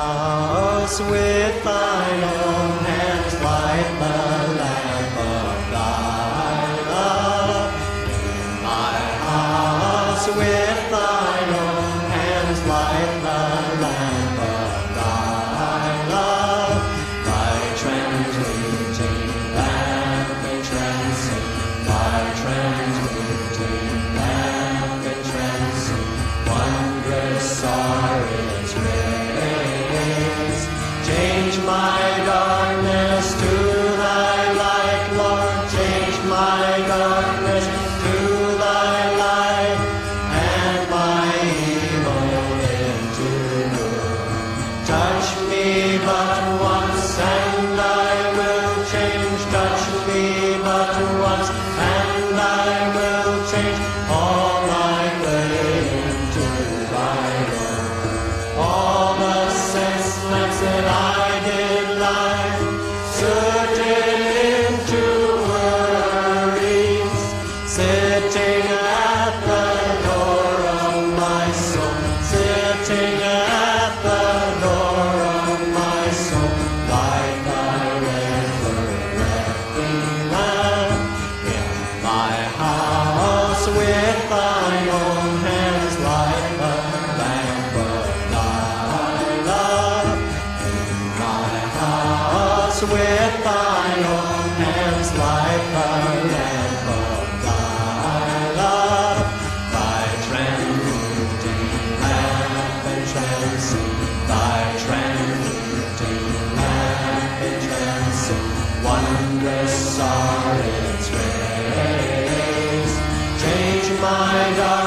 house with thine eyes. that I with thine own hands like the lamp of thy love, thy transmuting lamp and transient, thy transmuting lamp and transient, wondrous are its rays. Change my dark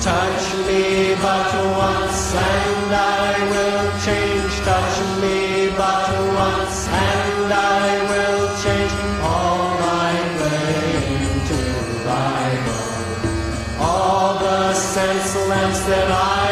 Touch me but once and I will change. Touch me but once and I will change all my. All the sense that I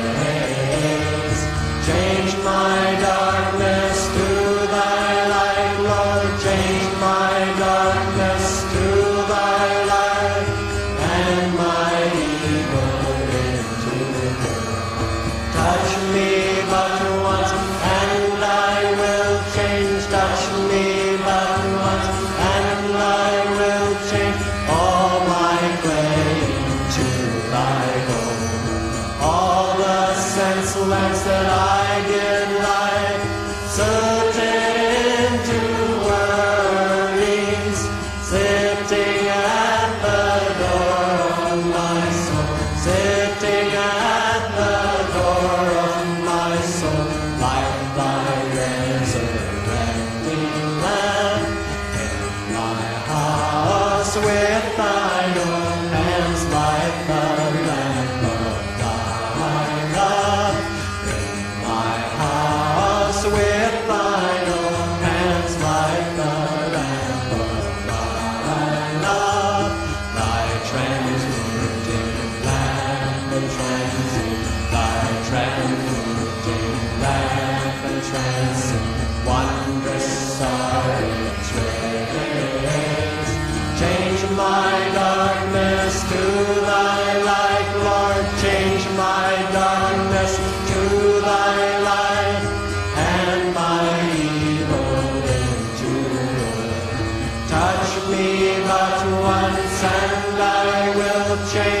away. my darkness to thy light, Lord. Change my darkness to thy light, and my evil into good. Touch me but once, and I will change.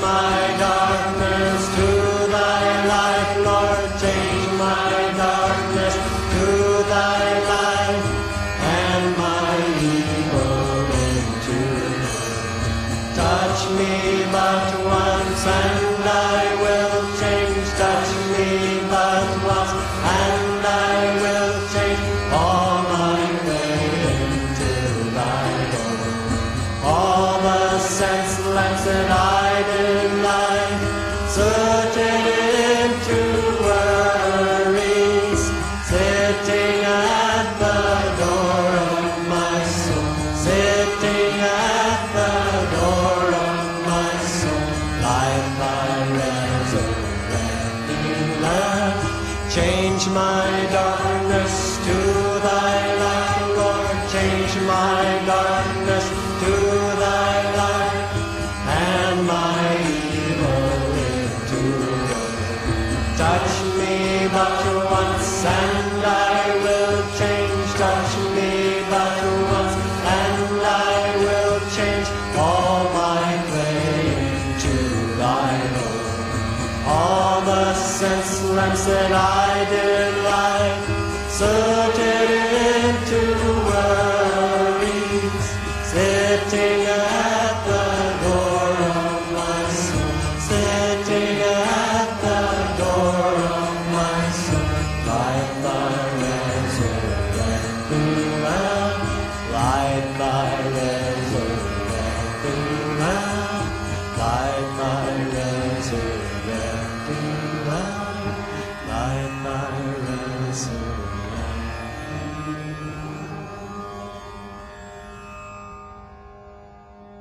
my God. Say that I did lie, searching into worries, sitting at the door of my soul, sitting at the door of my soul, light my resurrecting lamp, light my resurrecting lamp.